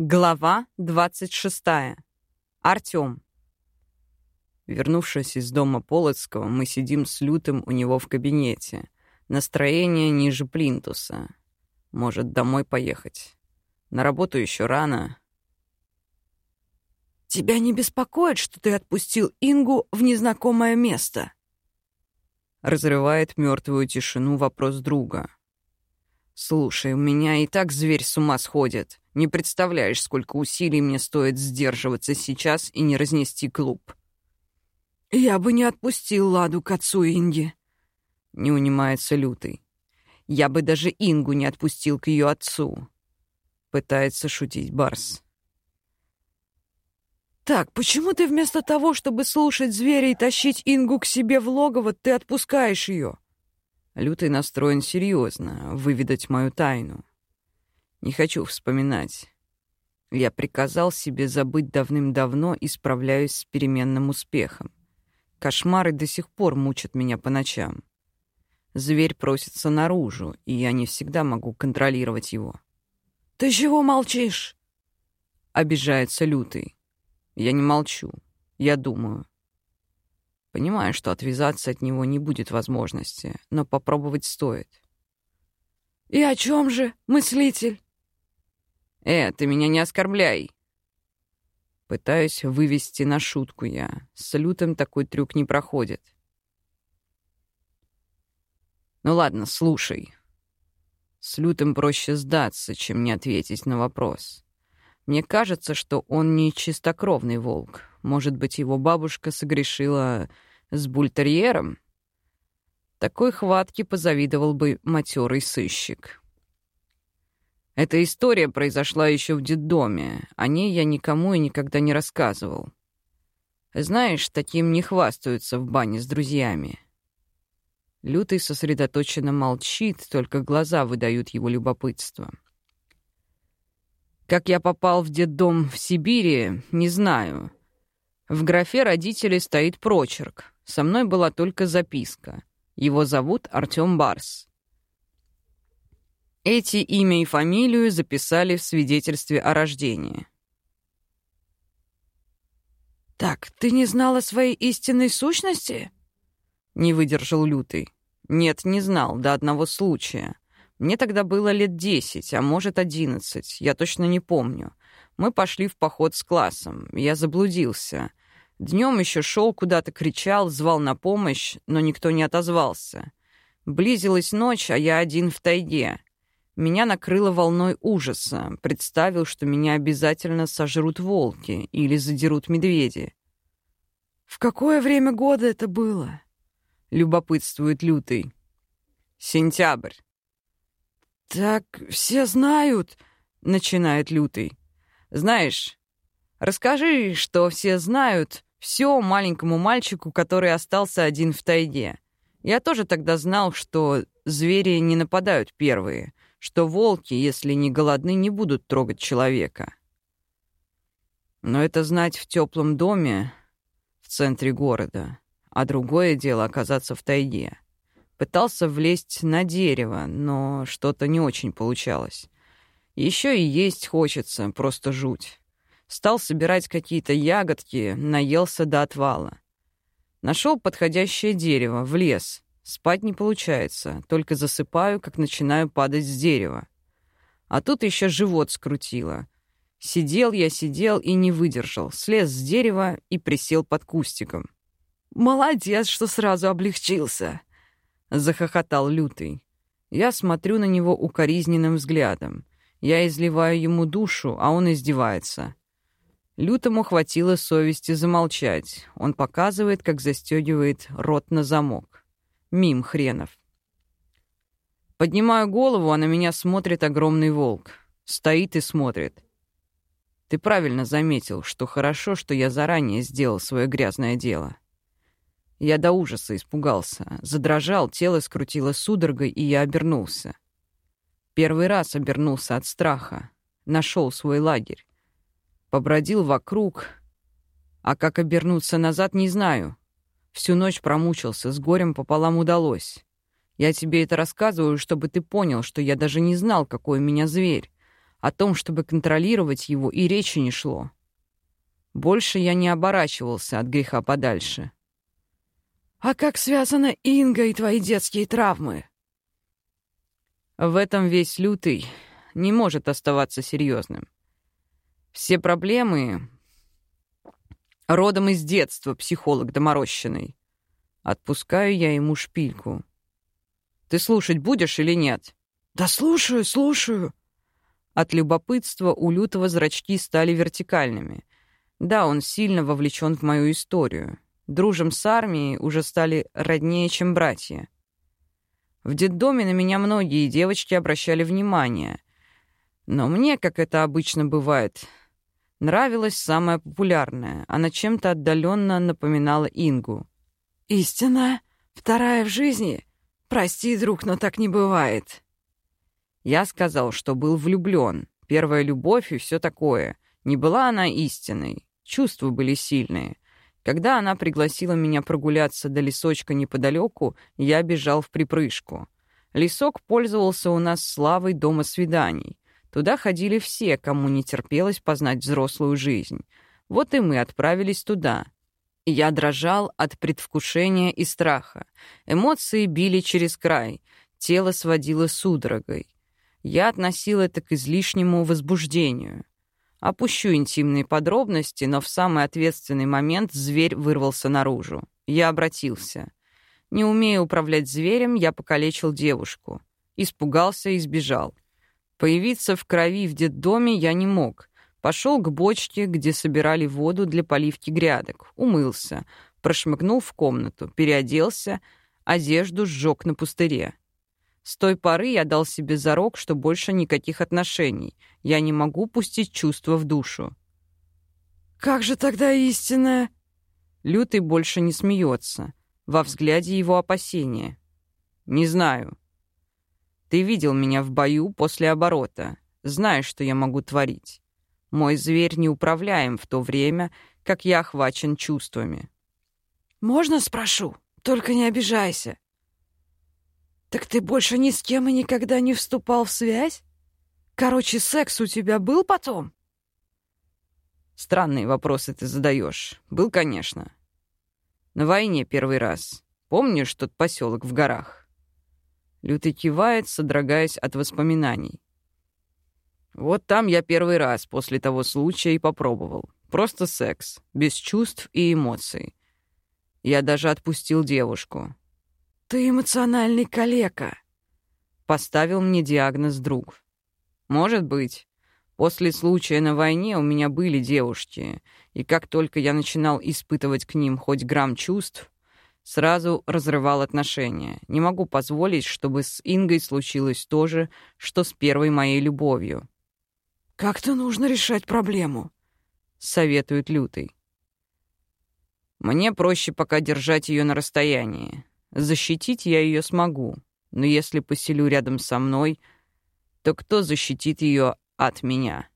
Глава 26. Артём. Вернувшись из дома Полоцкого, мы сидим с Лютым у него в кабинете. Настроение ниже плинтуса. Может, домой поехать. На работу еще рано. «Тебя не беспокоит, что ты отпустил Ингу в незнакомое место?» Разрывает мертвую тишину вопрос друга. «Слушай, у меня и так зверь с ума сходит. Не представляешь, сколько усилий мне стоит сдерживаться сейчас и не разнести клуб». «Я бы не отпустил Ладу к отцу Инги», — не унимается Лютый. «Я бы даже Ингу не отпустил к ее отцу», — пытается шутить Барс. «Так, почему ты вместо того, чтобы слушать зверя и тащить Ингу к себе в логово, ты отпускаешь ее?» Лютый настроен серьезно, выведать мою тайну. Не хочу вспоминать. Я приказал себе забыть давным-давно и справляюсь с переменным успехом. Кошмары до сих пор мучат меня по ночам. Зверь просится наружу, и я не всегда могу контролировать его. «Ты чего молчишь?» Обижается Лютый. Я не молчу. Я думаю. Понимаю, что отвязаться от него не будет возможности, но попробовать стоит. «И о чем же, мыслитель?» «Э, ты меня не оскорбляй!» Пытаюсь вывести на шутку я. С лютым такой трюк не проходит. Ну ладно, слушай. С лютым проще сдаться, чем не ответить на вопрос. Мне кажется, что он не чистокровный волк. Может быть, его бабушка согрешила с бультерьером? Такой хватки позавидовал бы матерый сыщик. Эта история произошла еще в детдоме. О ней я никому и никогда не рассказывал. Знаешь, таким не хвастаются в бане с друзьями. Лютый сосредоточенно молчит, только глаза выдают его любопытство. Как я попал в детдом в Сибири, не знаю. В графе родителей стоит прочерк. Со мной была только записка. Его зовут Артём Барс. Эти имя и фамилию записали в свидетельстве о рождении. «Так, ты не знала своей истинной сущности?» Не выдержал Лютый. «Нет, не знал, до одного случая. Мне тогда было лет десять, а может, одиннадцать, я точно не помню. Мы пошли в поход с классом, я заблудился. Днем еще шел куда-то, кричал, звал на помощь, но никто не отозвался. Близилась ночь, а я один в тайге. Меня накрыло волной ужаса. Представил, что меня обязательно сожрут волки или задерут медведи. «В какое время года это было?» — любопытствует Лютый. «Сентябрь». «Так все знают», — начинает Лютый. «Знаешь, расскажи, что все знают, все маленькому мальчику, который остался один в тайге. Я тоже тогда знал, что звери не нападают первые, что волки, если не голодны, не будут трогать человека. Но это знать в теплом доме в центре города, а другое дело оказаться в тайге. Пытался влезть на дерево, но что-то не очень получалось. Еще и есть хочется, просто жуть. Стал собирать какие-то ягодки, наелся до отвала. Нашел подходящее дерево, в лес — Спать не получается, только засыпаю, как начинаю падать с дерева. А тут еще живот скрутило. Сидел я, сидел и не выдержал, слез с дерева и присел под кустиком. «Молодец, что сразу облегчился!» — захохотал Лютый. Я смотрю на него укоризненным взглядом. Я изливаю ему душу, а он издевается. Лютому хватило совести замолчать. Он показывает, как застегивает рот на замок. Мим хренов. Поднимаю голову, а на меня смотрит огромный волк. Стоит и смотрит. Ты правильно заметил, что хорошо, что я заранее сделал свое грязное дело. Я до ужаса испугался. Задрожал, тело скрутило судорогой, и я обернулся. Первый раз обернулся от страха. Нашел свой лагерь. Побродил вокруг. А как обернуться назад, не знаю. Всю ночь промучился, с горем пополам удалось. Я тебе это рассказываю, чтобы ты понял, что я даже не знал, какой у меня зверь. О том, чтобы контролировать его, и речи не шло. Больше я не оборачивался от греха подальше. «А как связана Инга и твои детские травмы?» В этом весь лютый не может оставаться серьезным. Все проблемы родом из детства, психолог доморощенный. Отпускаю я ему шпильку. Ты слушать будешь или нет? Да слушаю, слушаю. От любопытства у Лютого зрачки стали вертикальными. Да, он сильно вовлечен в мою историю. Дружим с армией уже стали роднее, чем братья. В детдоме на меня многие девочки обращали внимание. Но мне, как это обычно бывает, нравилась самая популярная. Она чем-то отдаленно напоминала Ингу. «Истина? Вторая в жизни? Прости, друг, но так не бывает». Я сказал, что был влюблен, первая любовь и все такое. Не была она истинной, чувства были сильные. Когда она пригласила меня прогуляться до лесочка неподалеку, я бежал в припрыжку. Лесок пользовался у нас славой дома свиданий. Туда ходили все, кому не терпелось познать взрослую жизнь. Вот и мы отправились туда. Я дрожал от предвкушения и страха. Эмоции били через край, тело сводило судорогой. Я относил это к излишнему возбуждению. Опущу интимные подробности, но в самый ответственный момент зверь вырвался наружу. Я обратился. Не умея управлять зверем, я покалечил девушку. Испугался и сбежал. Появиться в крови в детдоме я не мог. Пошел к бочке, где собирали воду для поливки грядок. Умылся. Прошмыгнул в комнату. Переоделся. Одежду сжег на пустыре. С той поры я дал себе зарок, что больше никаких отношений. Я не могу пустить чувства в душу. «Как же тогда истинная?» Лютый больше не смеется. Во взгляде его опасения. «Не знаю. Ты видел меня в бою после оборота. Знаешь, что я могу творить. Мой зверь неуправляем в то время, как я охвачен чувствами». «Можно спрошу? Только не обижайся». «Так ты больше ни с кем и никогда не вступал в связь? Короче, секс у тебя был потом?» Странные вопросы ты задаешь. Был, конечно. На войне первый раз. Помнишь тот поселок в горах? Лютый кивает, содрогаясь от воспоминаний. Вот там я первый раз после того случая и попробовал. Просто секс, без чувств и эмоций. Я даже отпустил девушку. «Ты эмоциональный калека», — поставил мне диагноз друг. «Может быть. После случая на войне у меня были девушки, и как только я начинал испытывать к ним хоть грамм чувств, Сразу разрывал отношения. Не могу позволить, чтобы с Ингой случилось то же, что с первой моей любовью. «Как-то нужно решать проблему», — советует Лютый. «Мне проще пока держать ее на расстоянии. Защитить я ее смогу, но если поселю рядом со мной, то кто защитит ее от меня?»